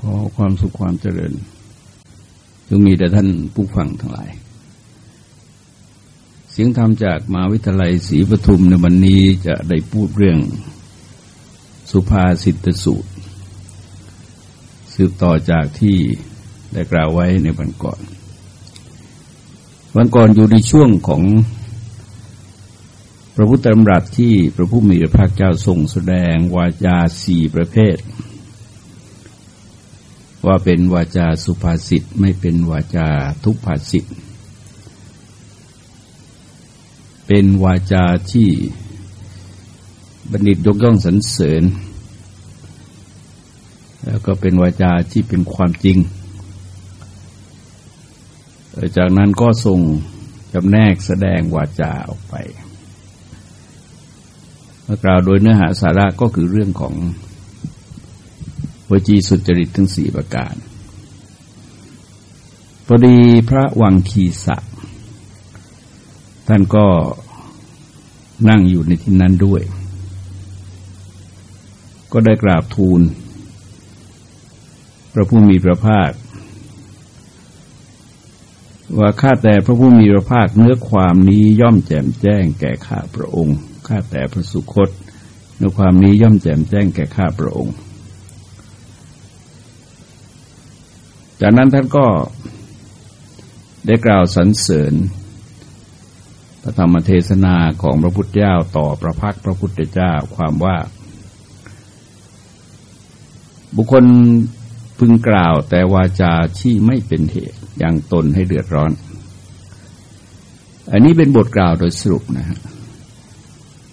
ขอความสุขความเจริญจงมีแต่ท่านผู้ฟังทั้งหลาย เสียงธรรมจากมหาวิทยาลัยศรีปทุมในวันนี้จะได้พูดเรื่อง สุภาษิตสูตร สืบต่อจากที่ได้กล่าวไว้ในวันก่อน วันก่อนอยู่ในช่วงของพระพุทธธรรมรัตที่พระผู้มีพระภาคเจ้าทรงแสดงวาจาสี่ประเภท ว่าเป็นวาจาสุภาษิตไม่เป็นวาจาทุพภาษิตเป็นวาจาที่บัณฑิตยกย่องสรรเสริญ แล้วก็เป็นวาจาที่เป็นความจริง จากนั้นก็ทรงจำแนกแสดงวาจาออกไปกล่าวโดยเนื้อหาสาระก็คือเรื่องของ วจีสุจริตทั้งสี่ประการพอดีพระวังคีสะท่านก็นั่งอยู่ในที่นั้นด้วย ก็ได้กราบทูล พระผู้มีพระภาค ว่าข้าแต่พระผู้มีพระภาคเนื้อความนี้ย่อมแจ่มแจ้งแก่ข้าพระองค์ข้าแต่พระสุคตในความนี้ย่อมแจ่มแจ้งแก่ข้าพระองค์ จากนั้นท่านก็ได้กล่าวสรรเสริญ พระธรรมเทศนาของพระพุทธเจ้าต่อพระพักพระพุทธเจ้าความว่า บุคคลพึงกล่าวแต่วาจาที่ไม่เป็นเหตุย่างตนให้เดือดร้อน อันนี้เป็นบทกล่าวโดยสรุปนะฮะ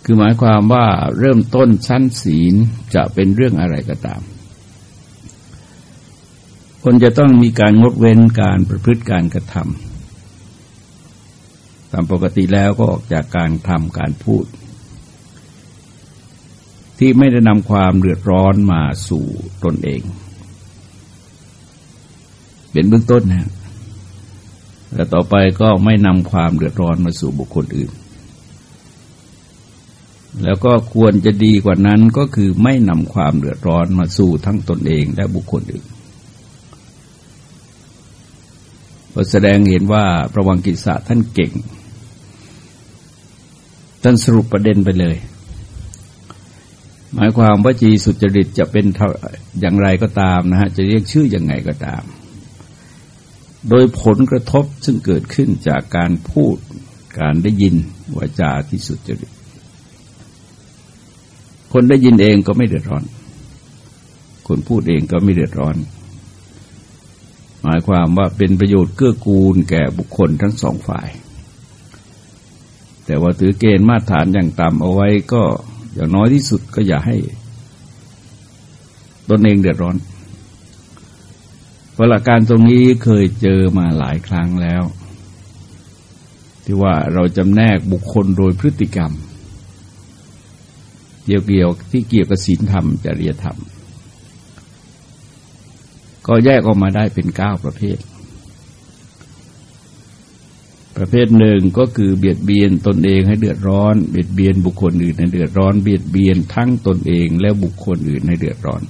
คือหมายความว่าเริ่มต้นชั้นศีลจะเป็นเรื่องอะไรก็ตาม คนจะต้องมีการงดเว้นการประพฤติการกระทำตามปกติแล้วก็ออกจากการทำการพูด ที่ไม่ได้นำความเดือดร้อนมาสู่ตนเอง เป็นเบื้องต้นนะและต่อไปก็ไม่นำความเดือดร้อนมาสู่บุคคลอื่น แล้วก็ควรจะดีกว่านั้นก็คือไม่นำความเดือดร้อนมาสู่ทั้งตนเองและบุคคลอื่น ก็แสดงเห็นว่าประวังกิสะท่านเก่ง ท่านสรุปประเด็นไปเลย หมายความว่าจีสุจริตจะเป็นอย่างไรก็ตามนะฮะจะเรียกชื่ออยังไงก็ตาม โดยผลกระทบซึ่งเกิดขึ้นจากการพูดการได้ยินวาจาที่สุจริต คนได้ยินเองก็ไม่เดือดร้อน คนพูดเองก็ไม่เดือดร้อน หมายความว่าเป็นประโยชน์เกื้อกูลแก่บุคคลทั้งสองฝ่าย แต่ว่าถือเกณฑ์มาตรฐานอย่างต่ำเอาไว้ก็อย่างน้อยที่สุดก็อย่าให้ตนเองเดือดร้อนประหลักการตรงนี้เคยเจอมาหลายครั้งแล้ว ที่ว่าเราจำแนกบุคคลโดยพฤติกรรม เกี่ยวเกี่ยวที่เกี่ยวกับศีลธรรมจริยธรรม ก็แยกออกมาได้เป็นเก้าประเภท ประเภทหนึ่งก็คือเบียดเบียนตนเองให้เดือดร้อน เบียดเบียนบุคคลอื่นให้เดือดร้อน เบียดเบียนทั้งตนเองและบุคคลอื่นให้เดือดร้อน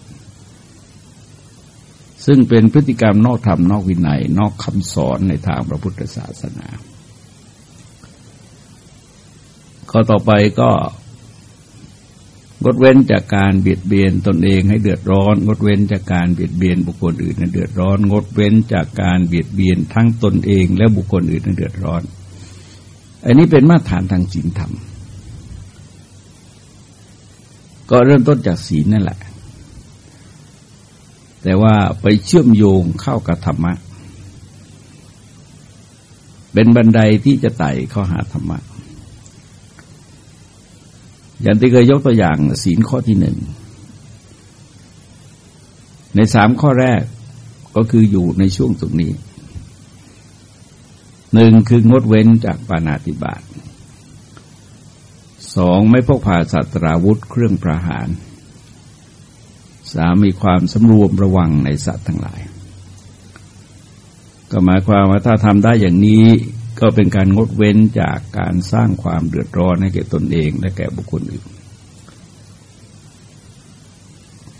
ซึ่งเป็นพฤติกรรมนอกธรรมนอกวินัย นอกคำสอนในทางพระพุทธศาสนา ข้อต่อไปก็ งดเว้นจากการเบียดเบียนตนเองให้เดือดร้อน งดเว้นจากการเบียดเบียนบุคคลอื่นให้เดือดร้อน งดเว้นจากการเบียดเบียนทั้งตนเองและบุคคลอื่นให้เดือดร้อน อันนี้เป็นมาตรฐานทางศีลธรรม ก็เริ่มต้นจากศีลนั่นแหละ แต่ว่าไปเชื่อมโยงเข้ากับธรรมะ เป็นบันไดที่จะไต่เข้าหาธรรมะ อย่างที่เคยยกตัวอย่างศีลข้อที่หนึ่ง ในสามข้อแรกก็คืออยู่ในช่วงตรงนี้หนึ่งคืองดเว้นจากปานาติบาตสองไม่พกพาสัตราวุธเครื่องประหารสามมีความสำรวมระวังในสัตว์ทั้งหลาย ก็หมายความว่าถ้าทำได้อย่างนี้ ก็เป็นการงดเว้นจากการสร้างความเดือดร้อนให้แก่ตนเองและแก่บุคคลอื่น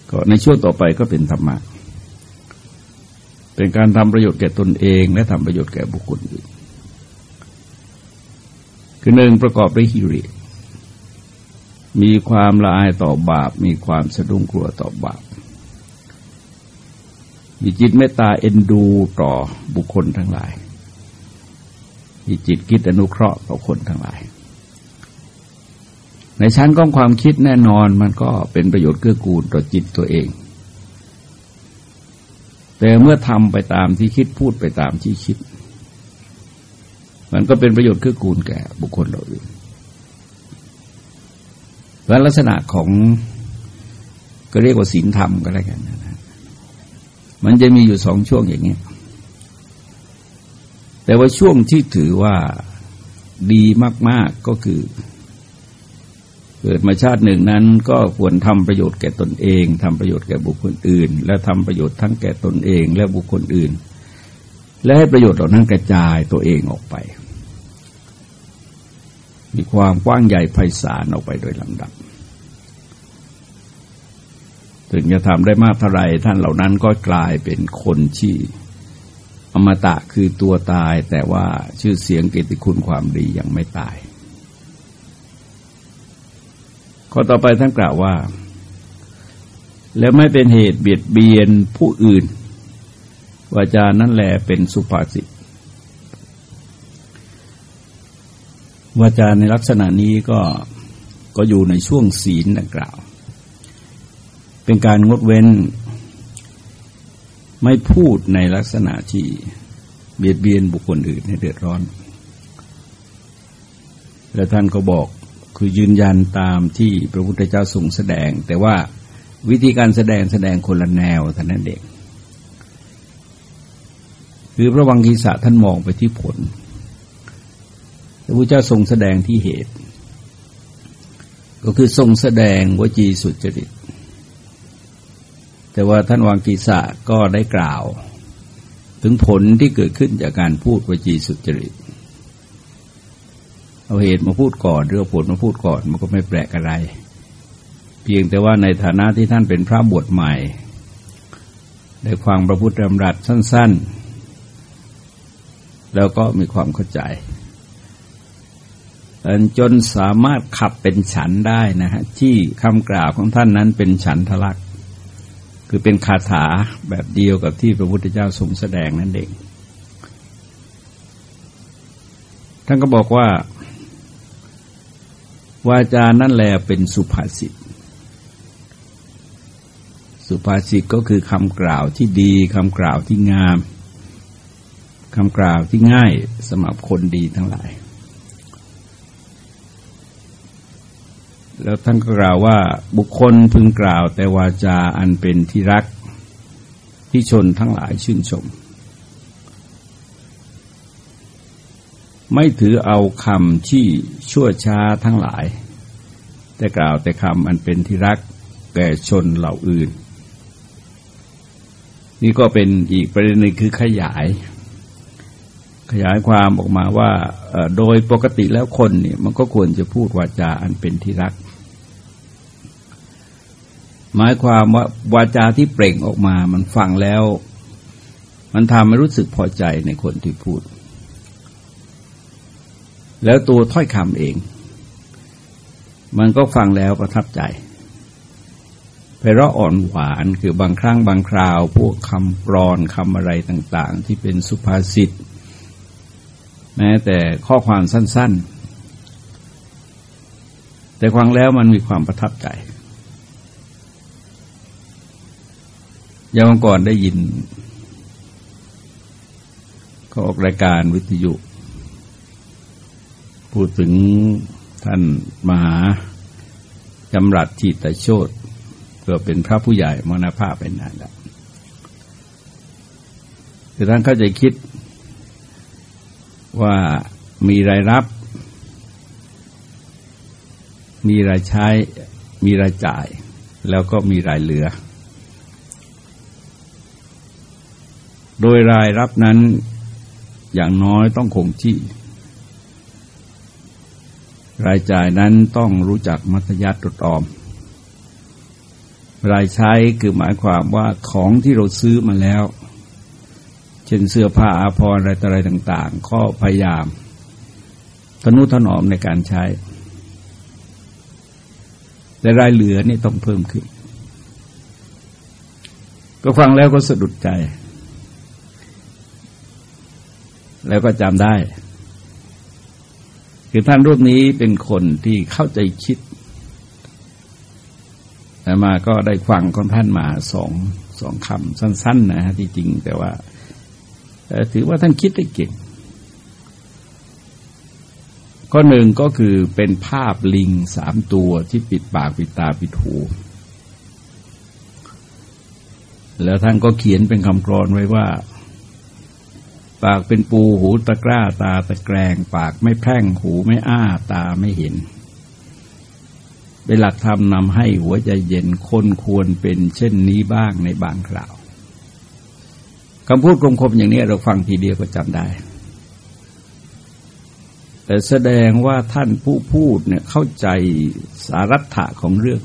ก็ในช่วงต่อไปก็เป็นธรรมะ เป็นการทำประโยชน์แก่ตนเอง และทำประโยชน์แก่บุคคลอื่น คือหนึ่งประกอบด้วยฮิริมีความละอายต่อบาป มีความสะดุ้งกลัวต่อบาป มีจิตเมตตาเอ็นดูต่อบุคคลทั้งหลาย มีจิตคิดอนุเคราะห์ต่อคนทั้งหลาย ในชั้นของความคิดแน่นอนมันก็เป็นประโยชน์เกื้อกูลต่อจิตตัวเอง แต่เมื่อทำไปตามที่คิดพูดไปตามที่คิด มันก็เป็นประโยชน์เกื้อกูลแก่บุคคลเราอื่นและลักษณะของก็เรียกว่าศีลธรรมก็แล้วกันนะมันจะมีอยู่สองช่วงอย่างนี้ แต่ว่าช่วงที่ถือว่าดีมาก ๆก็คือ เกิดมาชาติหนึ่งนั้น ก็ควรทำประโยชน์แก่ตนเองทำประโยชน์แก่บุคคลอื่น และทำประโยชน์ทั้งแก่ตนเองและบุคคลอื่น และให้ประโยชน์เหล่านั้นกระจายตัวเองออกไป มีความกว้างใหญ่ไพศาลออกไปโดยลำดับ ถึงจะทำได้มากเท่าไรท่านเหล่านั้นก็กลายเป็นคนที่ อมตะคือตัวตายแต่ว่าชื่อเสียงเกียรติคุณความดียังไม่ตาย ข้อต่อไปท่านกล่าวว่า แล้วไม่เป็นเหตุเบียดเบียนผู้อื่นวาจานั่นแหละเป็นสุภาษิตวาจาในลักษณะนี้ก็ก็อยู่ในช่วงศีลดังกล่าว เป็นการงดเว้น ไม่พูดในลักษณะที่เบียดเบียนบุคคลอื่นให้เดือดร้อน และท่านก็บอกคือยืนยันตามที่พระพุทธเจ้าทรงแสดง แต่ว่าวิธีการแสดงแสดงคนละแนวท่านนั้นเองคือพระวังคีสะท่านมองไปที่ผล พระพุทธเจ้าทรงแสดงที่เหตุ ก็คือทรงแสดงวจีสุจริต แต่ว่าท่านวังกีสะก็ได้กล่าว ถึงผลที่เกิดขึ้นจากการพูดวจีสุจริต เอาเหตุมาพูดก่อนหรือผลมาพูดก่อนมันก็ไม่แปลกอะไร เพียงแต่ว่าในฐานะที่ท่านเป็นพระบวชใหม่ ได้ฟังพระพุทธธรรมรัตสั้น ๆ แล้วก็มีความเข้าใจจนสามารถขับเป็นฉันได้นะฮะที่คำกล่าวของท่านนั้นเป็นฉันทลักษ คือเป็นคาถาแบบเดียวกับที่พระพุทธเจ้าทรงแสดงนั่นเอง ท่านก็บอกว่า วาจานั่นแหละเป็นสุภาษิต สุภาษิตก็คือคำกล่าวที่ดีคำกล่าวที่งามคำกล่าวที่ง่ายสำหรับคนดีทั้งหลาย แล้วท่านก็กล่าวว่าบุคคลพึงกล่าวแต่วาจาอันเป็นที่รักที่ชนทั้งหลายชื่นชม ไม่ถือเอาคำที่ชั่วช้าทั้งหลาย แต่กล่าวแต่คำอันเป็นที่รักแก่ชนเหล่าอื่น นี่ก็เป็นอีกประเด็นหนึ่งคือขยาย ขยายความออกมาว่าโดยปกติแล้วคนเนี่ยมันก็ควรจะพูดวาจาอันเป็นที่รัก หมายความว่าวาจาที่เปล่งออกมา มันฟังแล้ว มันทำให้รู้สึกพอใจในคนที่พูด แล้วตัวถ้อยคำเอง มันก็ฟังแล้วประทับใจไปเราะอ่อนหวานคือบางครั้งบางคราว พวกคำกรอนคำอะไรต่าง ๆ ที่เป็นสุภาษิต แม้แต่ข้อความสั้น ๆ แต่ฟังแล้วมันมีความประทับใจยังก่อนได้ยินเขาออกรายการวิทยุ พูดถึงท่านมหาจำรัดจิตโชตเพื่อเป็นพระผู้ใหญ่มรณภาพเป็นนานแล้วคือท่านเข้าใจคิด ว่ามีรายรับ มีรายใช้ มีรายจ่าย แล้วก็มีรายเหลือ โดยรายรับนั้นอย่างน้อยต้องคงที่ รายจ่ายนั้นต้องรู้จักมัธยัติตรออม รายใช้คือหมายความว่าของที่เราซื้อมาแล้ว เช่นเสื้อผ้าอาภรณ์อะไรต่ออะไรต่าง ๆ ก็พยายามทนุถนอมในการใช้ แต่รายเหลือนี่ต้องเพิ่มขึ้น ก็ฟังแล้วก็สะดุดใจ แล้วก็จำได้ คือท่านรูปนี้เป็นคนที่เข้าใจคิดแต่มาก็ได้ฟังของท่านมาสองสองคำสั้น ๆ นะฮะที่จริงแต่ว่า ถือว่าท่านคิดได้เก่งก็หนึ่งก็คือเป็นภาพลิงสามตัวที่ปิดปากปิดตาปิดหู แล้วท่านก็เขียนเป็นคำกรอนไว้ว่า ปากเป็นปูหูตะกร้าตาตะแกรงปากไม่แพร่งหูไม่อ้าตาไม่เห็น เป็นหลักธรรมนำให้หัวใจเย็นคนควรเป็นเช่นนี้บ้างในบางคราว คำพูดคมๆอย่างนี้เราฟังทีเดียวก็จำได้ แต่แสดงว่าท่านผู้พูดเนี่ยเข้าใจสารัตถะของเรื่อง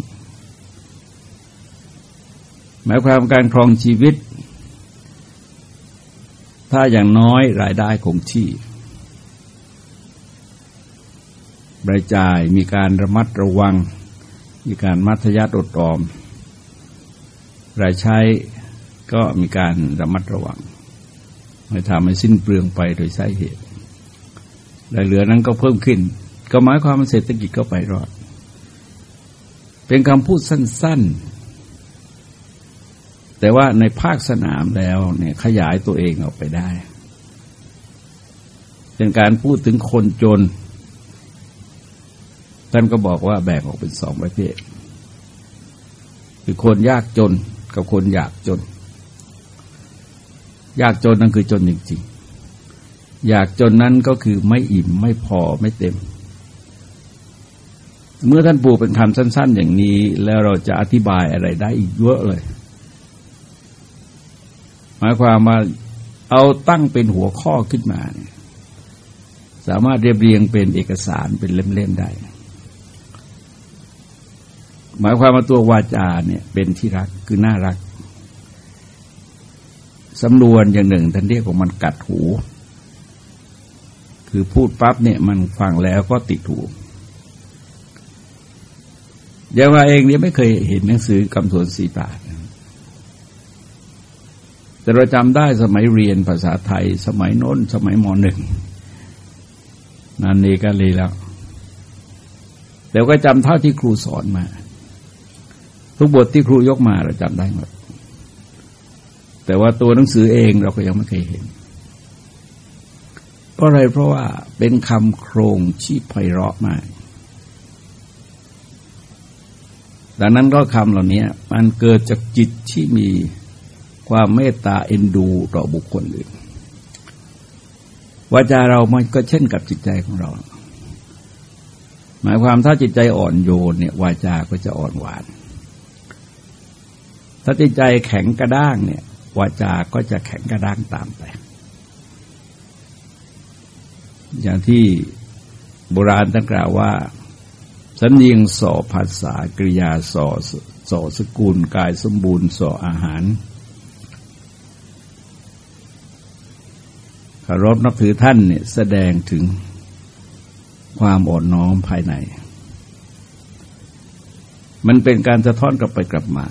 หมายความการครองชีวิต ถ้าอย่างน้อยรายได้คงที่รายจ่ายมีการระมัดระวัง มีการมัธยัติอดออมรายใช้ ก็มีการระมัดระวัง ไม่ทำให้สิ้นเปลืองไปโดยสาเหตุรายเหลือนั้นก็เพิ่มขึ้น ก็หมายความว่าเศรษฐกิจก็ไปรอด เป็นคำพูดสั้น ๆ แต่ว่าในภาคสนามแล้วเนี่ยขยายตัวเองออกไปได้ เป็นการพูดถึงคนจน ท่านก็บอกว่าแบ่งออกเป็นสองประเภท คือคนยากจนกับคนอยากจน ยากจนนั่นคือจนจริงๆอยากจนนั้นก็คือไม่อิ่มไม่พอไม่เต็ม เมื่อท่านปูเป็นคำสั้น ๆ อย่างนี้ แล้วเราจะอธิบายอะไรได้อีกเยอะเลย หมายความว่าเอาตั้งเป็นหัวข้อขึ้นมาเนี่ยสามารถเรียบเรียงเป็นเอกสารเป็นเล่มๆได้ หมายความว่าตัววาจาเนี่ยเป็นที่รักคือน่ารัก สำนวนอย่างหนึ่งท่านเรียกว่ามันกัดหู คือพูดปั๊บเนี่ยมันฟังแล้วก็ติดถูกยาว่าเองเนี่ยไม่เคยเห็นหนังสือกำสวนสีปาดแต่เราจำได้สมัยเรียนภาษาไทย สมัยโน้น สมัยมหนึ่งนันนี้ก็เลยแล้วแต่ก็จำเท่าที่ครูสอนมา ทุกบทที่ครูยกมาเราจำได้หมด แต่ว่าตัวหนังสือเองเราก็ยังไม่เคยเห็น เพราะอะไรเพราะว่าเป็นคำโครงที่ไพเราะมาก ดังนั้นก็คำเหล่านี้มันเกิดจากจิตที่มีความเมตตาเอ็นดูต่อบุคคลอื่นวาจาเรามันก็เช่นกับจิตใจของเรา หมายความถ้าจิตใจอ่อนโยนเนี่ยวาจาก็จะอ่อนหวาน ถ้าจิตใจแข็งกระด้างเนี่ย วาจาก็จะแข็งกระด้างตามไป อย่างที่โบราณตั้งกล่าวว่าสัญญิงสอภาษากริยาสอสอสกุลกายสมบูรณ์สออาหารคารพนับถือท่านเนี่ยแสดงถึงความอ่อนน้อมภายใน มันเป็นการสะท้อนกลับไปกลับมา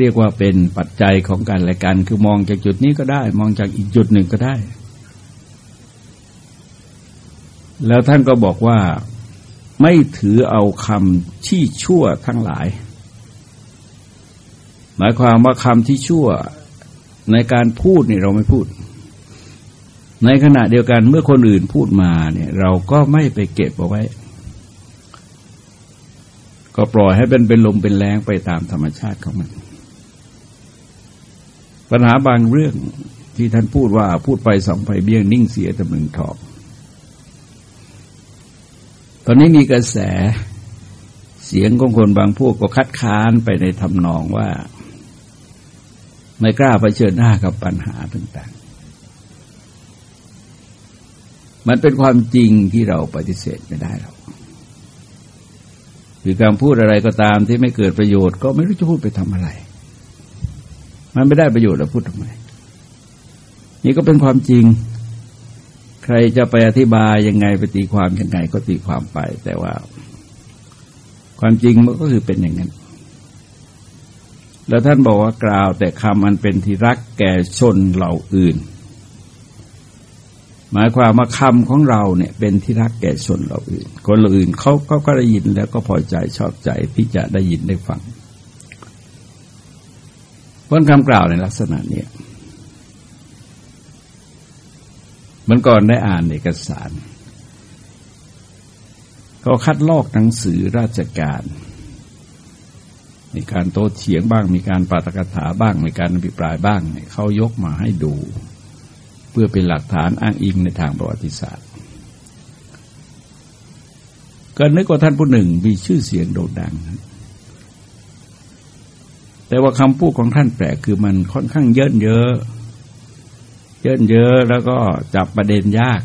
เรียกว่าเป็นปัจจัยของการละกัน คือมองจากจุดนี้ก็ได้ มองจากอีกจุดหนึ่งก็ได้ แล้วท่านก็บอกว่าไม่ถือเอาคำที่ชั่วทั้งหลาย หมายความว่าคำที่ชั่วในการพูดนี่เราไม่พูด ในขณะเดียวกันเมื่อคนอื่นพูดมาเนี่ย เราก็ไม่ไปเก็บเอาไว้ ก็ปล่อยให้เป็นเป็นลมเป็นแรงไปตามธรรมชาติของมัน ปัญหาบางเรื่องที่ท่านพูดว่าพูดไปสองไปเบี้ยงนิ่งเสียตำลึงทองตอนนี้มีกระแสเสียงของคนบางพวกก็คัดค้านไปในทำนองว่า ไม่กล้าไปเชิญหน้ากับปัญหาต่างๆ มันเป็นความจริงที่เราปฏิเสธไม่ได้หรอกคือการพูดอะไรก็ตามที่ไม่เกิดประโยชน์ก็ไม่รู้จะพูดไปทำอะไร มันไม่ได้ประโยชน์แล้วพูดทำไมนี่ก็เป็นความจริง ใครจะไปอธิบายยังไงไปตีความยังไงก็ตีความไป แต่ว่า ความจริงมันก็คือเป็นอย่างนั้น แล้วท่านบอกว่ากล่าวแต่คำมันเป็นที่รักแก่ชนเหล่าอื่น หมายความว่าคำของเราเนี่ย เป็นที่รักแก่ชนเหล่าอื่น คนเหล่าอื่นเขาเขาก็ได้ยินแล้วก็พอใจชอบใจที่จะได้ยินได้ฟัง พราะคำกล่าวในลักษณะนี้มันก่อนได้อ่านเอกสารเขาคัดลอกหนังสือราชการ มีการโต้เถียงบ้าง มีการปาตกถาบ้าง มีการอภิปรายบ้างเขายกมาให้ดู เพื่อเป็นหลักฐานอ้างอิงในทางประวัติศาสตร์ ก็นึกว่าท่านผู้หนึ่งมีชื่อเสียงโด่งดัง แต่ว่าคำพูดของท่านแปลกคือมันค่อนข้างเยอะเยอะ เยอะเยอะแล้วก็จับประเด็นยาก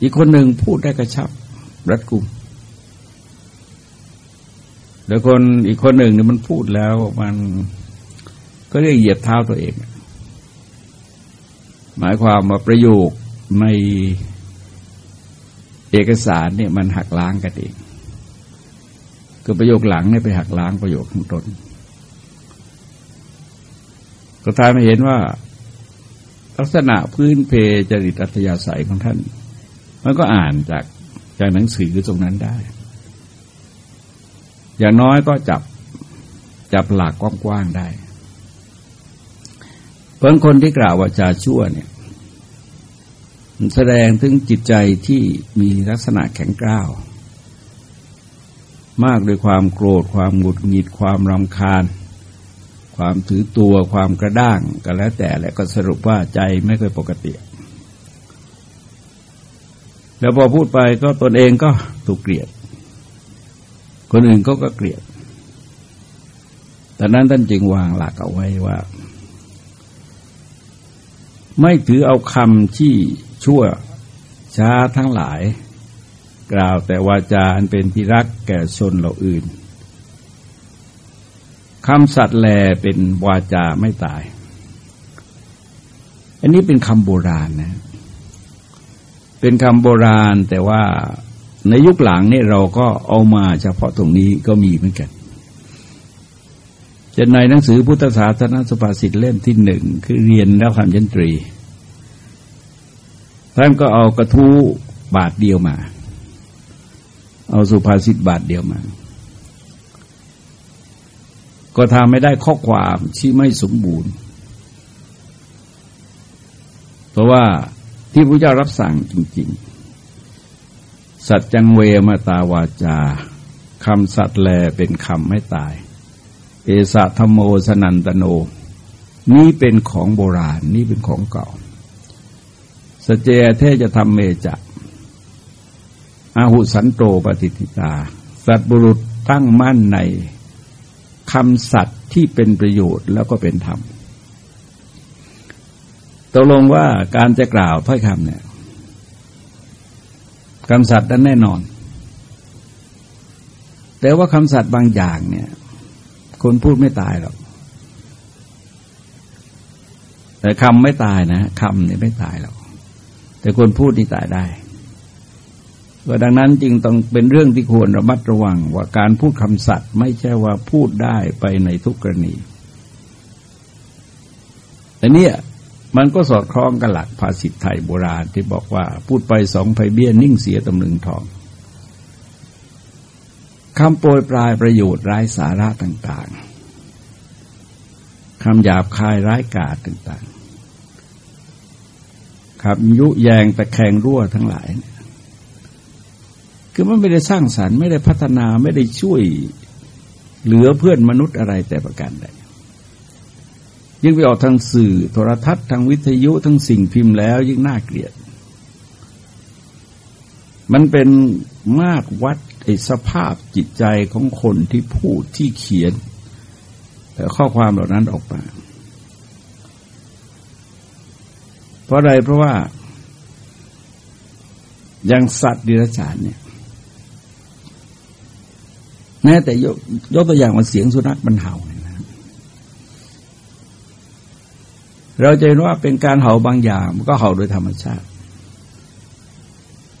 อีกคนหนึ่งพูดได้กระชับรัดกุมแล้วคนอีกคนหนึ่งเนี่ยมันพูดแล้วมันก็เรียกเหยียบเท้าตัวเอง หมายความว่าประโยคในเอกสารเนี่ยมันหักล้างกันเอง คือประโยคหลังเนี่ยไปหักล้างประโยคข้างต้นก็ทายมาเห็นว่า ลักษณะพื้นเพจริตอัธยาศัยของท่าน มันก็อ่านจากจากหนังสือตรงนั้นได้ อย่างน้อยก็จับจับหลักกว้างๆได้ เพราะคนที่กล่าวว่าจาชั่วเนี่ยแสดงถึงจิตใจที่มีลักษณะแข็งกร้าว มากด้วยความโกรธ ความหงุดหงิดความรำคาญ ความถือตัวความกระด้างก็แล้วแต่และก็สรุปว่าใจไม่เคยปกติ แล้วพอพูดไปก็ตนเองก็ถูกเกลียด คนอื่นก็ก็เกลียดแต่นั้นท่านจึงวางหลักเอาไว้ว่า ไม่ถือเอาคำที่ชั่วช้าทั้งหลาย กล่าวแต่วาจาอันเป็นที่รักแก่ชนเหล่าอื่นคำสัตว์แลเป็นวาจาไม่ตาย อันนี้เป็นคำโบราณนะ เป็นคำโบราณแต่ว่าในยุคหลังนี่เราก็เอามาเฉพาะตรงนี้ก็มีเหมือนกันจะในหนังสือพุทธศาสนาสุภาษิตเล่มที่หนึ่งคือเรียนแล้วคำยันตรี ท่านก็เอากระทู้บาทเดียวมา เอาสุภาษิตบาทเดียวมา ก็ทำไม่ได้ข้อความที่ไม่สมบูรณ์ เพราะว่าที่พระเจ้ารับสั่งจริง ๆ สัจจังเวมาตาวาจาคำสัตว์แลเป็นคำไม่ตาย เอสะธรรมโมสนันตโน นี่เป็นของโบราณ นี่เป็นของเก่าสเจเทจะทำเมจะ อาหุสันโตปฏิทิตา สัตบุรุษตั้งมั่นในคำสัตว์ที่เป็นประโยชน์แล้วก็เป็นธรรมตกลงว่าการจะกล่าวถ้อยคำเนี่ยคำสัตว์นั้นแน่นอน แต่ว่าคำสัตว์บางอย่างเนี่ย คนพูดไม่ตายหรอกแต่คำไม่ตายนะคำเนี่ยไม่ตายหรอกแต่คนพูดนี่ตายได้ ก็ดังนั้นจึงต้องเป็นเรื่องที่ควรระมัดระวังว่าการพูดคำสัตย์ไม่ใช่ว่าพูดได้ไปในทุกกรณี แต่เนี่ยมันก็สอดคล้องกับหลักภาษิตไทยโบราณที่บอกว่าพูดไปสองไผ่เบี้ยนิ่งเสียตำลึงทองคำโปรยปลายประโยชน์ร้ายสาระต่าง ๆคำหยาบคายร้ายกาจต่างๆคำยุแยงตะแคงรั่วทั้งหลาย คือมันไม่ได้สร้างสารรค์ไม่ได้พัฒนาไม่ได้ช่วยเหลือเพื่อนมนุษย์อะไรแต่ประการใดยิ่งไปออกทางสื่อโทรทัศน์ทางวิทยุทั้งสิ่งพิมพ์แล้วยิ่งน่าเกลียด มันเป็นมาตรวัดไอสภาพจิตใจของคนที่พูดที่เขียนแต่ข้อความเหล่านั้นออกมา เพราะอะไรเพราะว่าอย่างสัตว์ดิรัจฉานเนี่ย แม้แต่ยกยกตัวอย่างว่าเสียงสุนัขมันเห่าเราจะเห็นว่าเป็นการเห่าบางอย่างมันก็เห่าโดยธรรมชาติ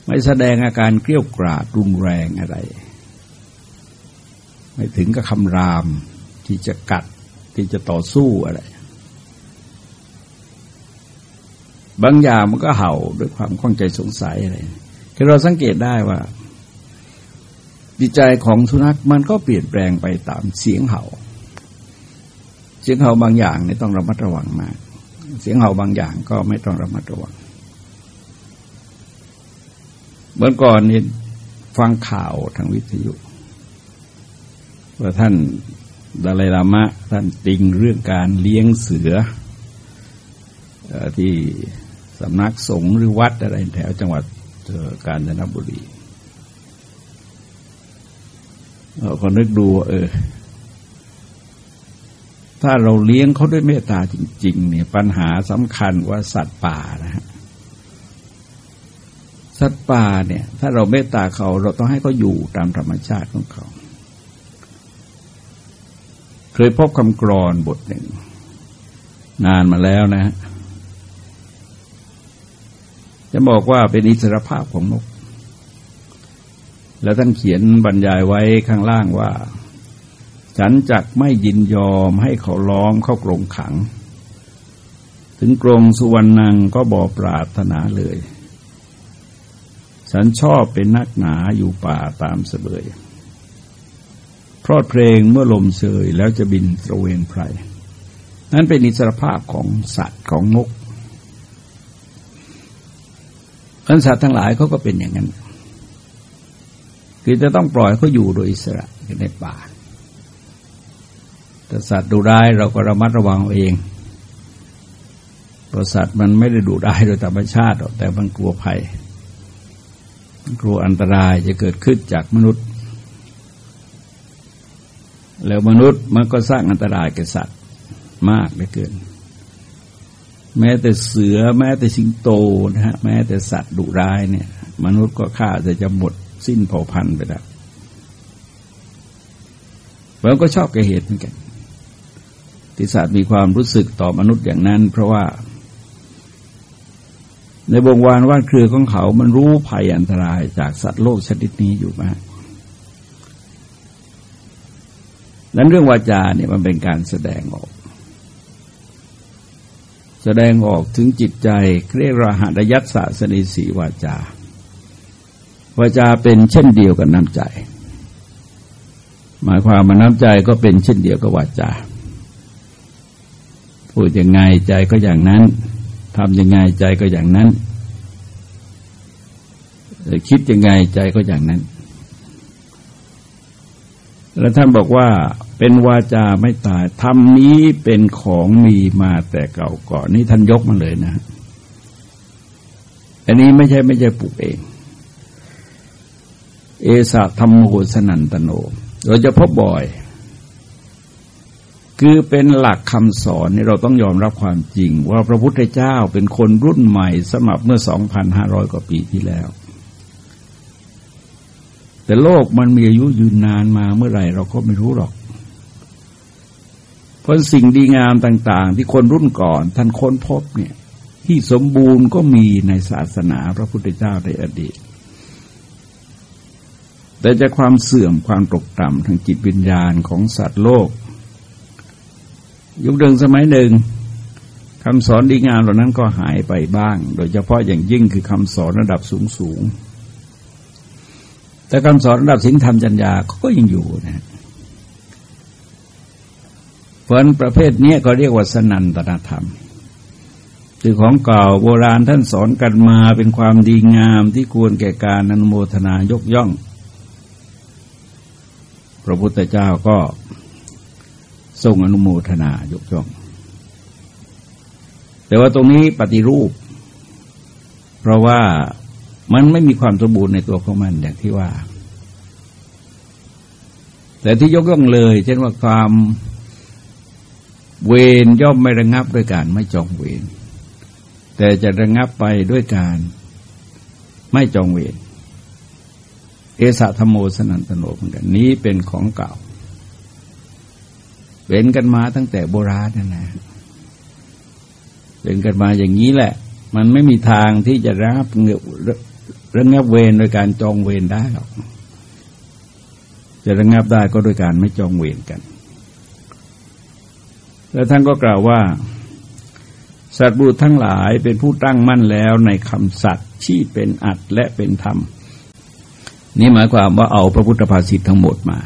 ไม่แสดงอาการเกลี้ยกราดรุนแรงอะไร ไม่ถึงกับคำรามที่จะกัดที่จะต่อสู้อะไร บางอย่างมันก็เห่าด้วยความข้องใจสงสัยอะไรคือเราสังเกตได้ว่า จิตใจของสุนัขมันก็เปลี่ยนแปลงไปตามเสียงเห่า เสียงเห่าบางอย่างนี่ต้องระมัดระวังมาก เสียงเห่าบางอย่างก็ไม่ต้องระมัดระวังเมื่อก่อนนี่ฟังข่าวทางวิทยุว่าท่านดาลัยลามะ ท่านติงเรื่องการเลี้ยงเสือที่สำนักสงฆ์หรือวัดอะไรแถวจังหวัดกาญจนบุรี เราก็นึกดูเออ ถ้าเราเลี้ยงเขาด้วยเมตตาจริง ๆ เนี่ย ปัญหาสำคัญว่าสัตว์ป่านะฮะสัตว์ป่าเนี่ย ถ้าเราเมตตาเขาเราต้องให้เขาอยู่ตามธรรมชาติของเขา เคยพบคำกรอนบทหนึ่ง นานมาแล้วนะฮะจะบอกว่าเป็นอิสรภาพของนก แล้วท่านเขียนบรรยายไว้ข้างล่างว่า ฉันจักไม่ยินยอมให้เขาล้อมเข้ากรงขัง ถึงกรงสุวรรณังก็บอปรารถนาเลย ฉันชอบเป็นนักหนาอยู่ป่าตามเสบยพรอดเพลงเมื่อลมเชยแล้วจะบินตระเวนไพรนั่นเป็นอิสรภาพของสัตว์ของนกอันสัตว์ทั้งหลายเขาก็เป็นอย่างนั้น คือจะต้องปล่อยเขาอยู่โดยอิสระในป่าแต่สัตว์ดูได้เราก็ระมัดระวังเองเพราะสัตว์มันไม่ได้ดูได้โดยธรรมชาติหรอกแต่มันกลัวภัยกลัวอันตรายจะเกิดขึ้นจากมนุษย์ แล้วมนุษย์มันก็สร้างอันตรายแก่สัตว์มากเหลือเกิน แม้แต่เสือแม้แต่สิงโตนะฮะแม้แต่สัตว์ดุร้ายเนี่ย มนุษย์ก็ฆ่าจะจะหมด สิ้นเผ่าพันธุ์ไปแล้วเราก็ชอบกระเหตุเหมือนกันที่สัตว์มีความรู้สึกต่อมนุษย์อย่างนั้น เพราะว่า ในวงวานว่านเครือของเขามันรู้ภัยอันตรายจากสัตว์โลกชนิดนี้อยู่มากนั้นเรื่องวาจาเนี่ยมันเป็นการแสดงออก แสดงออกถึงจิตใจเรียกราหะยัตสะสนิสีวาจา วาจาเป็นเช่นเดียวกับน้ำใจ หมายความว่าน้ำใจก็เป็นเช่นเดียวกับวาจา พูดยังไงใจก็อย่างนั้นทำยังไงใจก็อย่างนั้น คิดยังไงใจก็อย่างนั้น แล้วท่านบอกว่าเป็นวาจาไม่ตายทำนี้เป็นของมีมาแต่เก่าก่อน นี่ท่านยกมาเลยนะ อันนี้ไม่ใช่ไม่ใช่ปลูกเอง เอสะธรรมโหสนันตโน เราจะพบบ่อย คือเป็นหลักคำสอนนี่เราต้องยอมรับความจริง ว่าพระพุทธเจ้าเป็นคนรุ่นใหม่สมับเมื่อ 2,500 กว่าปีที่แล้ว แต่โลกมันมีอายุยืนนานมาเมื่อไหร่เราก็ไม่รู้หรอก เพราะสิ่งดีงามต่าง ๆ ที่คนรุ่นก่อนท่านค้นพบเนี่ยที่สมบูรณ์ก็มีในศาสนาพระพุทธเจ้าในอดีต แต่จะความเสื่อมความตกต่ำทางจิตวิญญาณของสัตว์โลก ยุคเดิมสมัยหนึ่งคำสอนดีงามเหล่านั้นก็หายไปบ้าง โดยเฉพาะอย่างยิ่งคือคำสอนระดับสูงสูงแต่คำสอนระดับสิ่งธรรมจัญญาเขาก็ยังอยู่นะเพราะประเภทนี้ก็เรียกว่าสนันตนธรรมคือของเก่าโบราณท่านสอนกันมาเป็นความดีงามที่ควรแก่การอนุโมทนายกย่อง พระพุทธเจ้าก็ทรงอนุโมทนายกย่อง แต่ว่าตรงนี้ปฏิรูป เพราะว่ามันไม่มีความสมบูรณ์ในตัวของมันอย่างที่ว่า แต่ที่ยกย่องเลย เช่นว่าความเวรย่อมไม่ระงับด้วยการไม่จองเวรแต่จะระงับไปด้วยการไม่จองเวร เอสะธรรมโมสนันตโนเหมือนกันนี้เป็นของเก่าเป็นกันมาตั้งแต่โบราณนั่นะเป็นกันมาอย่างนี้แหละ มันไม่มีทางที่จะรับเงระงับเวรโดยการจองเวรได้หรอก จะระงับได้ก็โดยการไม่จองเวรกัน แล้วท่านก็กล่าวว่า สัตว์บุตรทั้งหลายเป็นผู้ตั้งมั่นแล้วในคำสัตย์ที่เป็นอัดและเป็นธรรม นี่หมายความว่าเอาพระพุทธภาษิตทั้งหมดมา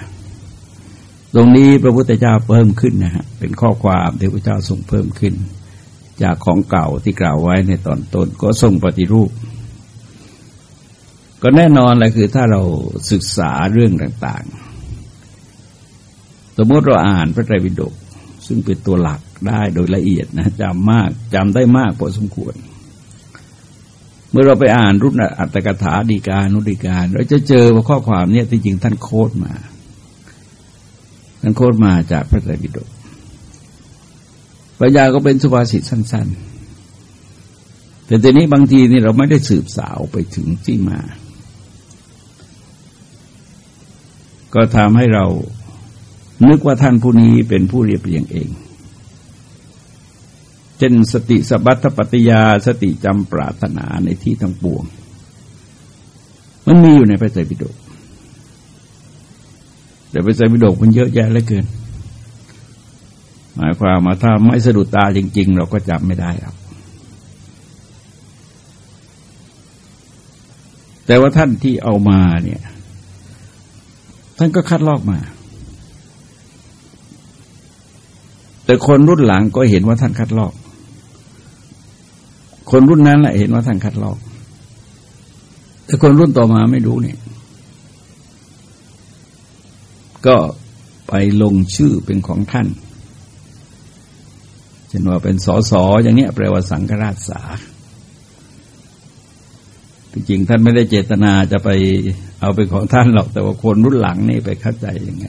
ตรงนี้พระพุทธเจ้าเพิ่มขึ้นนะฮะเป็นข้อความที่พระเจ้าทรงเพิ่มขึ้น จากของเก่าที่กล่าวไว้ในตอนต้นก็ทรงปฏิรูป ก็แน่นอนแหละคือถ้าเราศึกษาเรื่องต่างๆ สมมติเราอ่านพระไตรปิฎกซึ่งเป็นตัวหลักได้โดยละเอียดนะจำมากจำได้มากพอสมควร มื่อเราไปอ่านรุ่นอัตถกถาดีกานุดีการเราจะเจอว่าข้อความนี้ที่จริงๆท่านโคดมา ท่านโคดมาจากพระไตรปิฎกปัญญาก็เป็นสุภาษิตสั้น ๆ แต่ทีนี้บางทีนี่เราไม่ได้สืบสาวไปถึงที่มา ก็ทำให้เรานึกว่าท่านผู้นี้เป็นผู้เรียบเรียงเอง เช่นสติสบัตปฏิยาสติจำปรารถนาในที่ทั้งปวง มันมีอยู่ในพระไตรปิฎกแต่พระไตรปิฎกมันเยอะแยะเหลือเกิน หมายความมาถ้าไม่สะดุดตาจริง ๆ เราก็จำไม่ได้ครับ แต่ว่าท่านที่เอามาเนี่ย ท่านก็คัดลอกมาแต่คนรุ่นหลังก็เห็นว่าท่านคัดลอก คนรุ่นนั้นแหละเห็นว่าท่านคัดลอก แต่คนรุ่นต่อมาไม่รู้เนี่ย ก็ไปลงชื่อเป็นของท่านเช่นว่าเป็นสอสออย่างเนี้ยแปลว่าสังฆราชสาจริงท่านไม่ได้เจตนาจะไปเอาเป็นของท่านหรอก แต่ว่าคนรุ่นหลังนี่ไปเข้าใจอย่างไง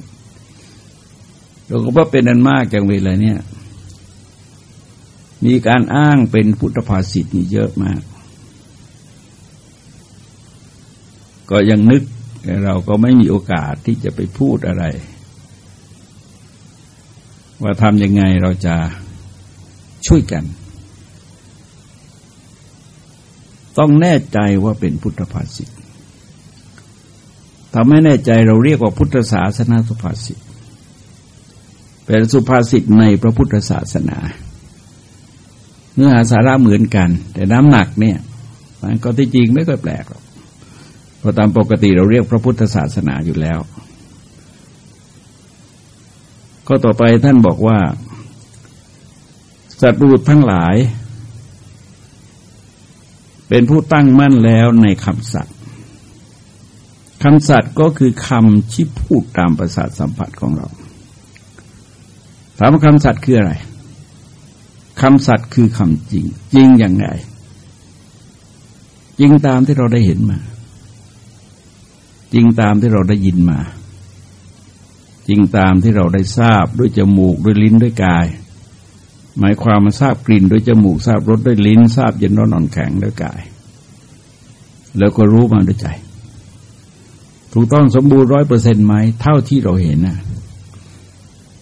เราก็ว่าเป็นอันมากจังเวลาเนี่ย มีการอ้างเป็นพุทธภาษิตนี่เยอะมาก ก็ยังนึกเราก็ไม่มีโอกาสที่จะไปพูดอะไร ว่าทำยังไงเราจะช่วยกัน ต้องแน่ใจว่าเป็นพุทธภาษิตถ้าไม่แน่ใจเราเรียกว่าพุทธศาสนาสุภาษิตเป็นสุภาษิตในพระพุทธศาสนา เนื้อหาสาระเหมือนกัน แต่น้ำหนักเนี่ย มันก็ที่จริงไม่ค่อยแปลกหรอกเพราะตามปกติเราเรียกพระพุทธศาสนาอยู่แล้ว ก็ต่อไปท่านบอกว่าสัตว์บุรุษทั้งหลาย เป็นผู้ตั้งมั่นแล้วในคำสัตย์คำสัตย์ก็คือคำที่พูดตามประสาทสัมผัสของเราถามว่าคำสัตย์คืออะไร คำสัตย์คือคำจริง จริงอย่างไรจริงตามที่เราได้เห็นมา จริงตามที่เราได้ยินมา จริงตามที่เราได้ทราบด้วยจมูกด้วยลิ้นด้วยกาย หมายความมาทราบกลิ่นด้วยจมูกทราบรสด้วยลิ้น ทราบเย็นร้อนอ่อนแข็งด้วยกาย แล้วก็รู้มาด้วยใจ ถูกต้องสมบูรณ์ร้อยเปอร์เซ็นต์ไหมเท่าที่เราเห็นนะ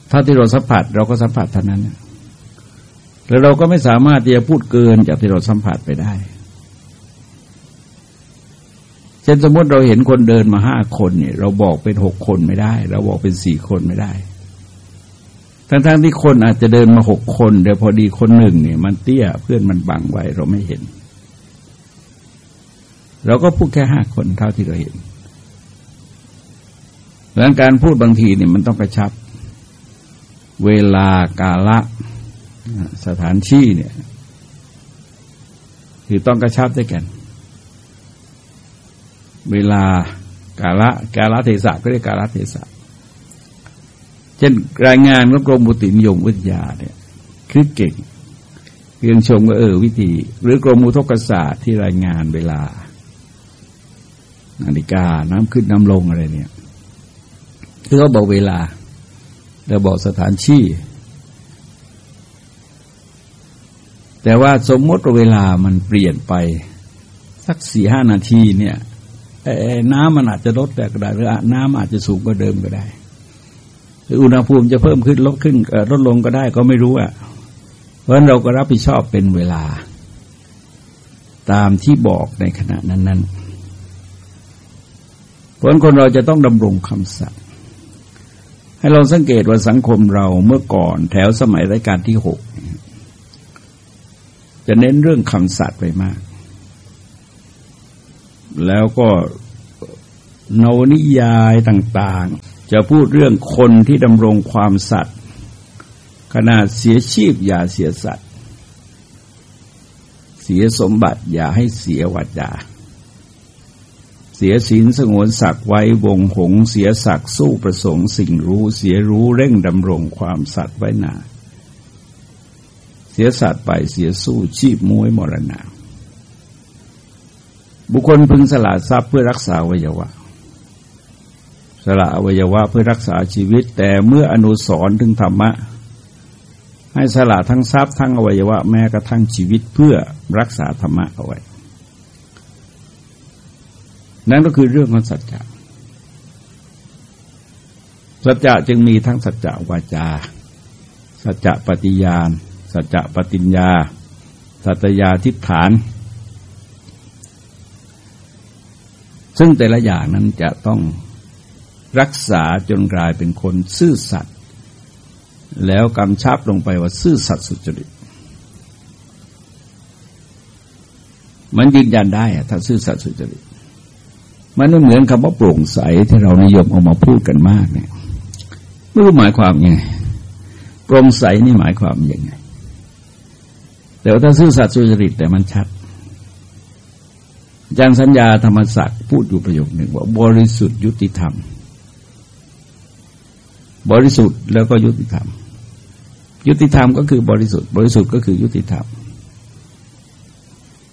เท่าที่เราสัมผัสเราก็สัมผัสเท่านั้น แล้วเราก็ไม่สามารถที่จะพูดเกินจากที่เราสัมผัสไปได้ เช่นสมมติเราเห็นคนเดินมาห้าคนเนี่ย เราบอกเป็นหกคนไม่ได้ เราบอกเป็นสี่คนไม่ได้ ทั้งๆทที่คนอาจจะเดินมาหกคนเดี๋ยวพอดีคนหนึ่งเนี่ย มันเตี้ยเพื่อนมันบังไว้เราไม่เห็น เราก็พูดแค่ห้าคนเท่าที่เราเห็นดังการพูดบางทีเนี่ยมันต้องกระชับ เวลากาละ สถานที่เนี่ย คือต้องกระชับด้วยกัน เวลากาละกาละเทศะก็เรียกกาละเทศะเช่นรายงานของกรมบุตินิยมวิทยาเนี่ยคือเก่งเพียงชมว่าเออวิธี หรือกรมอุทกศาสตร์ที่รายงานเวลา นาฬิกาน้ำขึ้นน้ำลงอะไรเนี่ยคือเขาบอกเวลาแล้วบอกสถานที่ แต่ว่าสมมติเวลามันเปลี่ยนไป สักสี่ห้านาทีเนี่ยน้ำมันอาจจะลดแต่ก็ได้หรือน้ำอาจจะสูงกว่าเดิมก็ได้หรืออุณหภูมิจะเพิ่มขึ้นลดขึ้นลดลงก็ได้ก็ไม่รู้อะ เพราะเราก็รับผิดชอบเป็นเวลา ตามที่บอกในขณะนั้น ๆ เพราะคนเราจะต้องดำรงคำสัตย์ให้เราสังเกตว่าสังคมเราเมื่อก่อนแถวสมัยรัชกาลที่หก จะเน้นเรื่องคำสัตย์ไปมาก แล้วก็นวนิยายต่างๆ จะพูดเรื่องคนที่ดำรงความสัตย์ขนาดเสียชีพอย่าเสียสัตย์เสียสมบัติอย่าให้เสียวาจาเสียศีลสงวนศักไว้วงหงเสียศักสู้ประสงค์สิ่งรู้เสียรู้เร่งดำรงความสัตว์ไว้นา เสียสัตว์ไปเสียสู้ชีพมวยมรณะ บุคคลพึงสละทรัพย์เพื่อรักษาวัยวะ สละอวัยวะเพื่อรักษาชีวิต แต่เมื่ออนุสรถึงธรรมะ ให้สละทั้งทรัพย์ทั้งอวัยวะแม้กระทั่งชีวิตเพื่อรักษาธรรมะเอาไว้ นั่นก็คือเรื่องของสัจจะสัจจะจึงมีทั้งสัจจะวาจา สัจจะปฏิญาณ สัจจะปฏิญญา สัจยาทิฏฐาน ซึ่งแต่ละอย่างนั้นจะต้องรักษาจนกลายเป็นคนซื่อสัตย์แล้วกำชับลงไปว่าซื่อสัตย์สุจริต มันยืนยันได้ถ้าซื่อสัตย์สุจริต มันไม่เหมือนคำว่าโปร่งใสที่เรานิยมเอามาพูดกันมากเนี่ยไม่รู้หมายความยังไงโปร่งใสนี่หมายความยังไง แต่ว่าถ้าซื่อสัตย์สุจริตแต่มันชัดอาจารย์สัญญาธรรมศักดิ์พูดอยู่ประโยคหนึ่งว่าบริสุทธิ์ยุติธรรม บริสุทธิ์แล้วก็ยุติธรรม ยุติธรรมก็คือบริสุทธิ์ บริสุทธิ์ก็คือยุติธรรม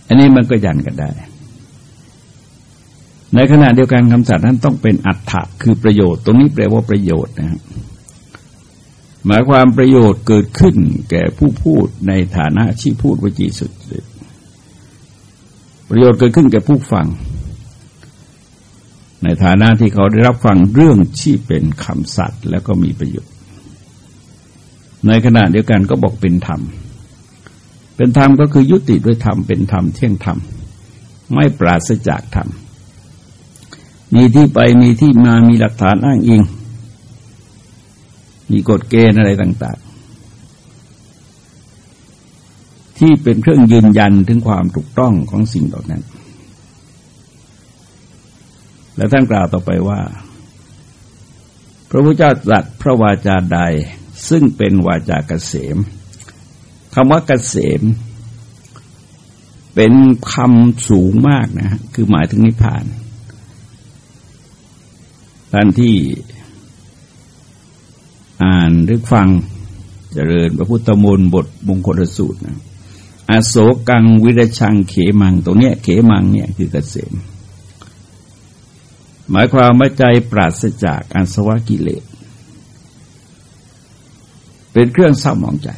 อันนี้มันก็ยันกันได้ ในขณะเดียวกันคำสัตย์นั้นต้องเป็นอัตถะคือประโยชน์ ตรงนี้แปลว่าประโยชน์นะครับ หมายความประโยชน์เกิดขึ้นแก่ผู้พูดในฐานะที่พูดวจีสุดประโยชน์เกิดขึ้นแก่ผู้ฟัง ในฐานะที่เขาได้รับฟังเรื่องที่เป็นคำสัตย์แล้วก็มีประโยชน์ ในขณะเดียวกันก็บอกเป็นธรรม เป็นธรรมก็คือยุติด้วยธรรมเป็นธรรมเที่ยงธรรม ไม่ปราศจากธรรมมีที่ไปมีที่มามีหลักฐานอ้างอิง มีกฎเกณฑ์อะไรต่าง ๆ ที่เป็นเครื่องยืนยันถึงความถูกต้องของสิ่งเหล่านั้น และท่านกล่าวต่อไปว่า พระพุทธเจ้าตรัสพระวาจาใดซึ่งเป็นวาจากเกษมคำว่าเกษม เป็นคำสูงมากนะ คือหมายถึงนิพพานท่านที่ อ่านหรือฟังเจริญพระพุทธมนต์บทมงคลสูตรนะอโศกังวิรชังเขมังตรงเนี้ยเขมังเนี่ยคือเกษมหมายความว่าใจปราศจากอันสวะกิเลส เป็นเครื่องเศร้าหมองใจ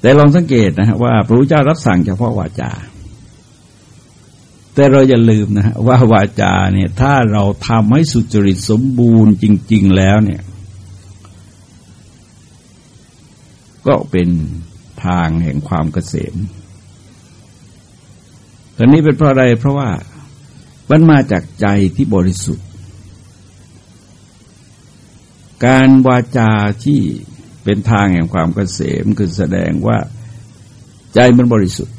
แต่ลองสังเกตนะฮะว่าพระพุทธเจ้ารับสั่งเฉพาะวาจา แต่เราอย่าลืมนะฮะว่าวาจาเนี่ยถ้าเราทำให้สุจริตสมบูรณ์จริง ๆ แล้วเนี่ย ก็เป็นทางแห่งความเกษมตอนนี้เป็นเพราะอะไรเพราะว่ามันมาจากใจที่บริสุทธิ์ การวาจาที่เป็นทางแห่งความเกษมคือแสดงว่าใจมันบริสุทธิ์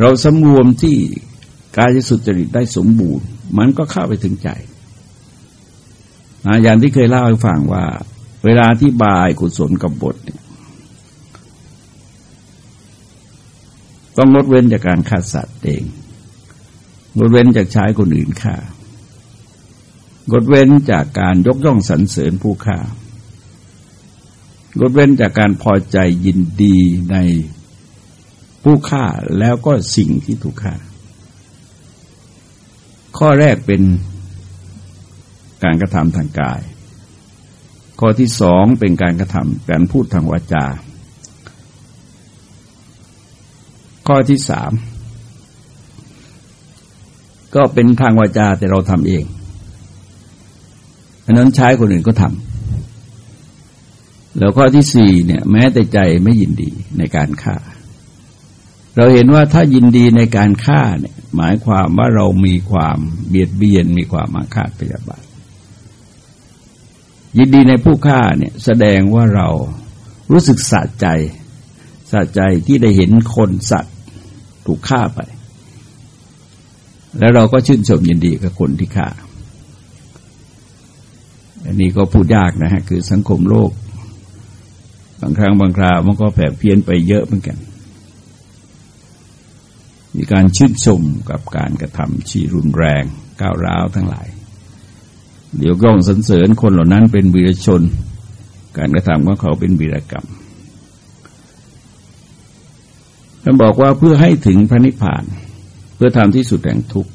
เราสำรวมที่กายสุจริตได้สมบูรณ์ มันก็เข้าไปถึงใจนะอย่างที่เคยเล่าให้ฟังว่า เวลาที่บายกุศลกับบทเนี่ยต้องลดเว้นจากการฆ่าสัตว์เองลดเว้นจากใช้คนอื่นฆ่าลดเว้นจากการยกย่องสรรเสริญผู้ฆ่าลดเว้นจากการพอใจยินดีในผู้ฆ่าแล้วก็สิ่งที่ถูกฆ่า ข้อแรกเป็นการกระทำทางกาย ข้อที่สองเป็นการกระทำการพูดทางวาจา ข้อที่สามก็เป็นทางวาจาแต่เราทำเองอันนั้นใช้คนอื่นก็ทำแล้วข้อที่สี่เนี่ยแม้แต่ใจไม่ยินดีในการฆ่า เราเห็นว่าถ้ายินดีในการฆ่าเนี่ยหมายความว่าเรามีความเบียดเบียนมีความมาฆาตพยาบาท ยินดีในผู้ฆ่าเนี่ยแสดงว่าเรารู้สึกสะใจสะใจที่ได้เห็นคนสัตว์ถูกฆ่าไป แล้วเราก็ชื่นชมยินดีกับคนที่ฆ่าอันนี้ก็พูดยากนะฮะคือสังคมโลก บางครั้งบางคราวมันก็แผกเพี้ยนไปเยอะเหมือนกัน มีการชื่นชมกับการกระทำชีรุนแรงก้าวร้าวทั้งหลาย เดี๋ยวก้องสรรเสริญคนเหล่านั้นเป็นวีรชน การกระทำของเขาเป็นวีรกรรมท่านบอกว่าเพื่อให้ถึงพระนิพพาน เพื่อทำที่สุดแห่งทุกข์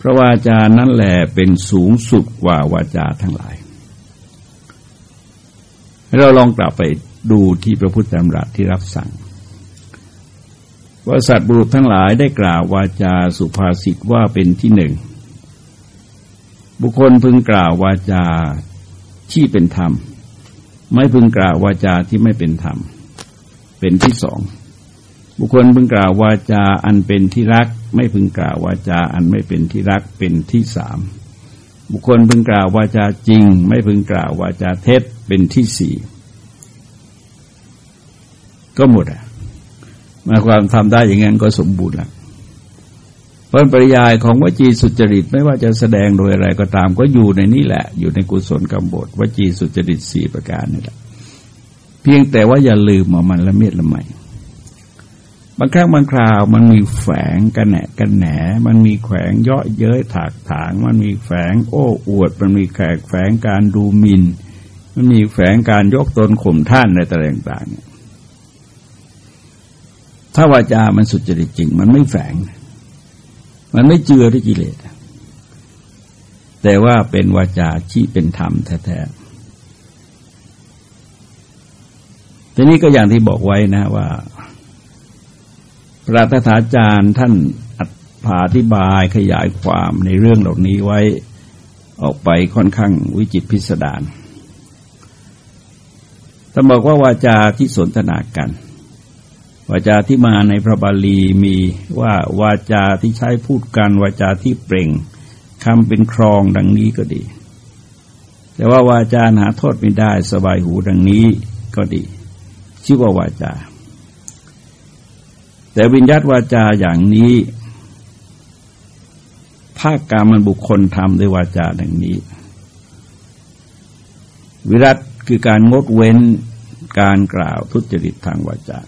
พระวาจานั้นแหละเป็นสูงสุดกว่าวาจาทั้งหลาย เราลองกลับไปดูที่พระพุทธธรรมรัตที่รับสั่งว่าสัตว์บุรุษทั้งหลายได้กล่าววาจาสุภาษิตว่าเป็นที่หนึ่ง บุคคลพึงกล่าววาจาที่เป็นธรรม ไม่พึงกล่าววาจาที่ไม่เป็นธรรม เป็นที่สอง บุคคลพึงกล่าววาจาอันเป็นที่รัก ไม่พึงกล่าววาจาอันไม่เป็นที่รักเป็นที่สามบุคคลพึงกล่าววาจาจริง ไม่พึงกล่าววาจาเท็จเป็นที่สี่ก็หมดอะมาความทำได้อย่างนั้นก็สมบูรณ์แล้ว เพราะปริยายของวจีสุจริตไม่ว่าจะแสดงโดยอะไรก็ตามก็อยู่ในนี้แหละ อยู่ในกุศลกรรมบทวจีสุจริตสี่ประการนี่แหละ เพียงแต่ว่าอย่าลืมว่ามันละเมียดละไมบางครั้งบางคราวมันมีแฝงกันแหนกันแหน มันมีแฝงเยาะเย้ยถากถาง มันมีแฝงโอ้อวด มันมีแขกแฝงการดูหมินมันมีแฝงการยกตนข่มท่านในต่างๆถ้าวาจามันสุจริตจริง มันไม่แฝง มันไม่เจือด้วยกิเลสแต่ว่าเป็นวาจาที่เป็นธรรมแท้ๆทีนี้ก็อย่างที่บอกไว้นะว่า พระธาจารย์ท่านอธิบายขยายความในเรื่องเหล่านี้ไว้ออกไปค่อนข้างวิจิตพิสดารท่านบอกว่าวาจาที่สนทนากัน วาจาที่มาในพระบาลีมีว่าวาจาที่ใช้พูดกันวาจาที่เปล่งคำเป็นครองดังนี้ก็ดี แต่ว่าวาจาหาโทษไม่ได้สบายหูดังนี้ก็ดี ชื่อว่าวาจา แต่วิญญาตวาจาอย่างนี้ภาคการมันบุคคลทำด้วยวาจาดังนี้ วิรัตคือการงดเว้นการกล่าวทุจริตทางวาจา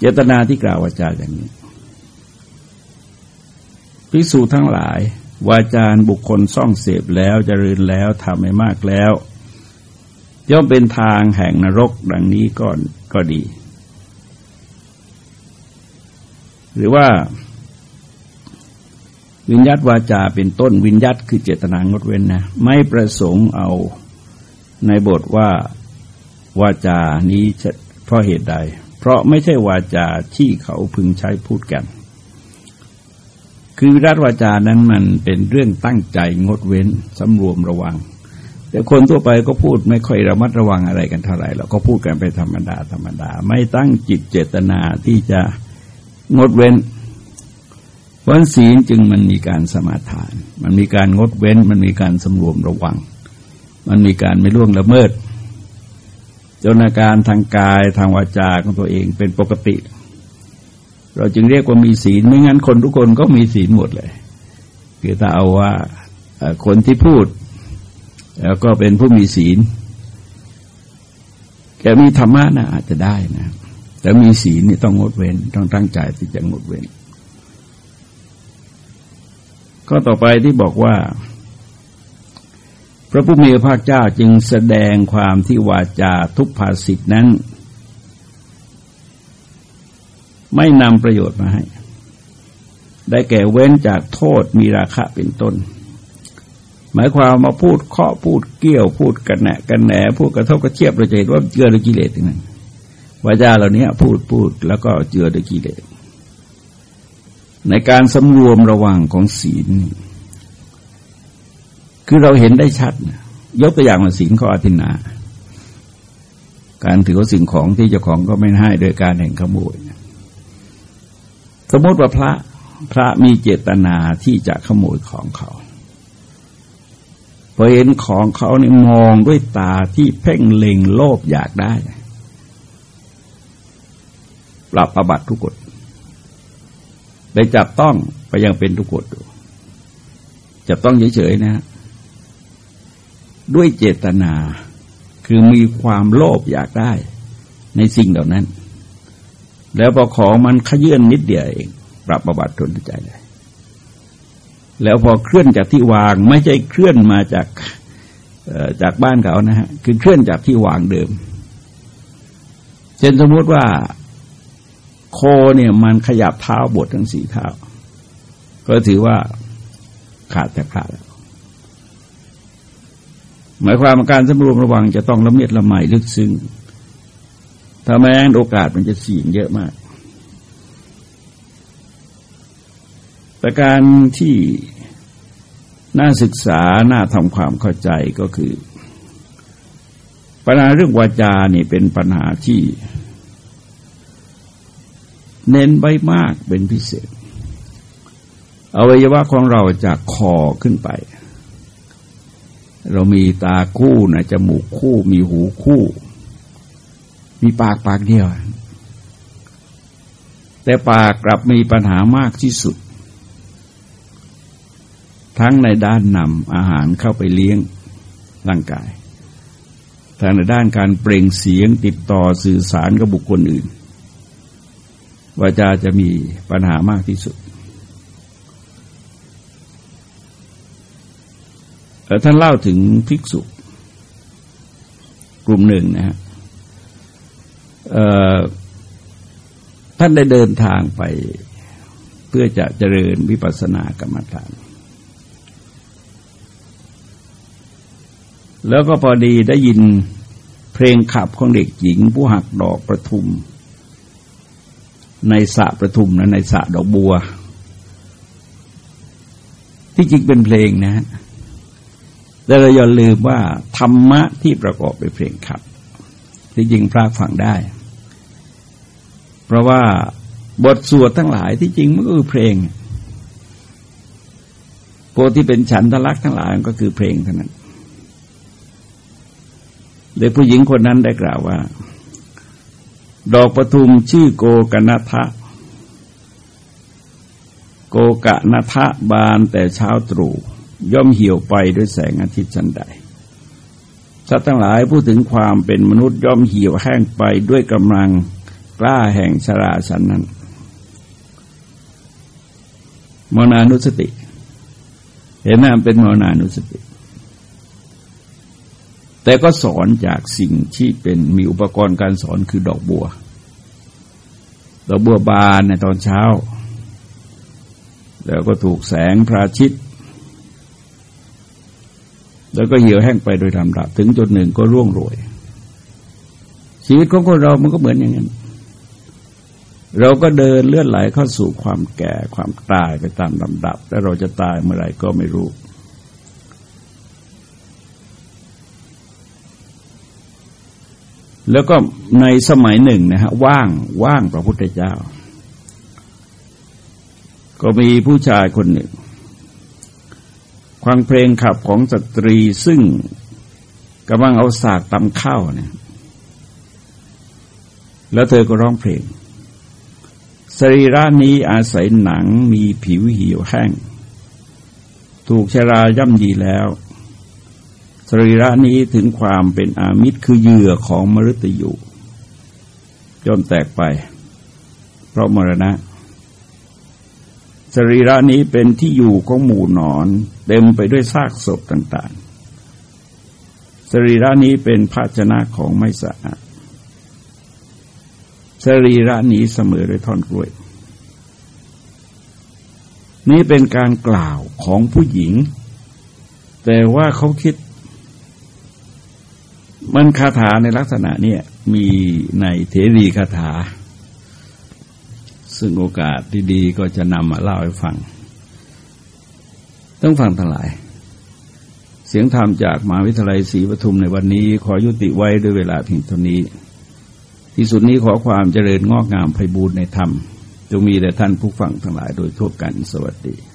เจตนาที่กล่าววาจาอย่างนี้ภิกษุทั้งหลาย วาจาบุคคลซ่องเสพแล้วจเจริญแล้วทำให้มากแล้วย่อมเป็นทางแห่งนรกดังนี้ก่อนก็ดี หรือว่า วิญญาตวาจาเป็นต้นวิญญาตคือเจตนางดเว้นนะ ไม่ประสงค์เอาในบทว่า วาจานี้เพราะเหตุใด เพราะไม่ใช่วาจาที่เขาพึงใช้พูดกัน คือวิรัตวาจานั้นมันเป็นเรื่องตั้งใจงดเว้นสำรวมระวัง แต่คนทั่วไปก็พูดไม่ค่อยระมัดระวังอะไรกันเท่าไหร่เราก็พูดกันไปธรรมดาธรรมดา ไม่ตั้งจิตเจตนาที่จะงดเว้นวันศีลจึงมันมีการสมาทาน มันมีการงดเว้น มันมีการสำรวมระวัง มันมีการไม่ล่วงละเมิด จนอาการทางกายทางวาจาของตัวเองเป็นปกติ เราจึงเรียกว่ามีศีลไม่งั้นคนทุกคนก็มีศีลหมดเลยคือถ้าเอาว่าคนที่พูด แล้วก็เป็นผู้มีศีลแกมีธรรมะนะอาจจะได้นะ แต่มีศีลนี่ต้องงดเว้น ต้องตั้งใจที่จะงดเว้น ก็ต่อไปที่บอกว่า พระผู้มีพระภาคเจ้าจึงแสดงความที่วาจาทุกภาษิตนั้น ไม่นำประโยชน์มาให้ ได้แก่เว้นจากโทษมีราคะเป็นต้น หมายความมาพูดเคาะพูดเกี่ยวพูดกันแหนกันแหนพูดกระทบกระเทียบเราจะเห็นว่าเจือด้วยกิเลสทั้งนั้นวาจาเหล่านี้พูดพูดแล้วก็เจือด้วยกิเลสในการสำรวมระวังของศีล คือเราเห็นได้ชัดนะยกตัวอย่างมาสินข้ออธินา การถือว่าสิ่งของที่เจ้าของก็ไม่ให้โดยการแห่งขโมยสมมติว่าพระพระมีเจตนาที่จะขโมยของเขาพอเห็นของเขาเนี่ยมองด้วยตาที่เพ่งเล็งโลภอยากได้ปรับประบัติทุกกฎไปจับต้องไปยังเป็นทุกกฎดูจับต้องเฉยๆนะ ด้วยเจตนา คือมีความโลภอยากได้ในสิ่งเหล่านั้น แล้วพอของมันขยื่นนิดเดียวเอง ปรับประบัติทนใจได้แล้วพอเคลื่อนจากที่วางไม่ใช่เคลื่อนมาจากจากบ้านเขานะฮะคือเคลื่อนจากที่วางเดิมเช่นสมมติว่า โคเนี่ยมันขยับเท้าบททั้งสี่เท้า ก็ถือว่าขาดแต่ขาดแล้ว หมายความการสำรวมระวังจะต้องละเมียดละไมลึกซึ้งถ้าแม้นโอกาสมันจะเสี่ยงเยอะมากประการที่น่าศึกษา น่าทำความเข้าใจก็คือ ปัญหาเรื่องวาจานี่เป็นปัญหาที่ เน้นใบมากเป็นพิเศษอวัยวะของเราจากคอขึ้นไป เรามีตาคู่นะจมูกคู่ มีหูคู่ มีปากปากเดียว แต่ปากกลับมีปัญหามากที่สุด ทั้งในด้านนำอาหารเข้าไปเลี้ยงร่างกายทั้งในด้านการเปล่งเสียงติดต่อสื่อสารกับบุคคลอื่นวาจาจะมีปัญหามากที่สุด ท่านเล่าถึงภิกษุกลุ่มหนึ่งนะฮะท่านได้เดินทางไปเพื่อจะเจริญวิปัสสนากรรมฐาน แล้วก็พอดีได้ยินเพลงขับของเด็กหญิง ผู้หักดอกประทุม ในสระประทุมนะในสระดอกบัว ที่จริงเป็นเพลงนะฮะ แต่เราอย่าลืมว่าธรรมะที่ประกอบไปเพลงขับที่จริงพระฟังได้ เพราะว่าบทสวดทั้งหลายที่จริงมันก็คือเพลงโพที่เป็นฉันทลักษ์ทั้งหลายก็คือเพลงเท่านั้นเด็กผู้หญิงคนนั้นได้กล่าวว่า ดอกประทุมชื่อโกกนัทะโกกะนัทะบานแต่เช้าตรู่ ย่อมเหี่ยวไปด้วยแสงอาทิตย์ชันใดสัตว์ทั้งหลายพูดถึงความเป็นมนุษย์ย่อมเหี่ยวแห้งไปด้วยกำลังกล้าแห่งชราชันนั้นมนานุสติ เห็นไหมเป็นมนานุสติ แต่ก็สอนจากสิ่งที่เป็นมีอุปกรณ์การสอนคือดอกบัว ดอกบัวบานในตอนเช้า แล้วก็ถูกแสงพระอาทิตย์ แล้วก็เหี่ยวแห้งไปโดยลำดับ ถึงจุดหนึ่งก็ร่วงโรย ชีวิตของคนเรามันก็เหมือนอย่างนั้น เราก็เดินเลื่อนไหลเข้าสู่ความแก่ความตายไปตามลำดับ และเราจะตายเมื่อไหร่ก็ไม่รู้ แล้วก็ในสมัยหนึ่งนะฮะว่างว่างพระพุทธเจ้า ก็มีผู้ชายคนหนึ่ง ฟังเพลงขับของสตรีซึ่งกำลังเอาสากตำข้าวเนี่ยแล้วเธอก็ร้องเพลง สรีระนี้อาศัยหนังมีผิวเหี่ยวแห้ง ถูกชราย่ำยีแล้ว สรีระนี้ถึงความเป็นอามิตรคือเหยื่อของมฤตยูจนแตกไป เพราะมรณะ สรีระนี้เป็นที่อยู่ของหมู่นอน เต็มไปด้วยซากศพต่างๆ สรีระนี้เป็นภาชนะของไม่สะอาดสรีระนี้เสมอด้วยท่อนกล้วย นี่เป็นการกล่าวของผู้หญิง แต่ว่าเขาคิด มันคาถาในลักษณะนี้มีในเทรีคาถา ซึ่งโอกาสดีๆก็จะนำมาเล่าให้ฟัง ต้องฟังทั้งหลาย เสียงธรรมจากมหาวิทยาลัยศรีปทุมในวันนี้ ขอยุติไว้ด้วยเวลาเพียงเท่านี้ ที่สุดนี้ขอความเจริญงอกงามไพบูรณ์ในธรรมจงมีแด่ท่านผู้ฟังทั้งหลายโดยทั่วกันสวัสดี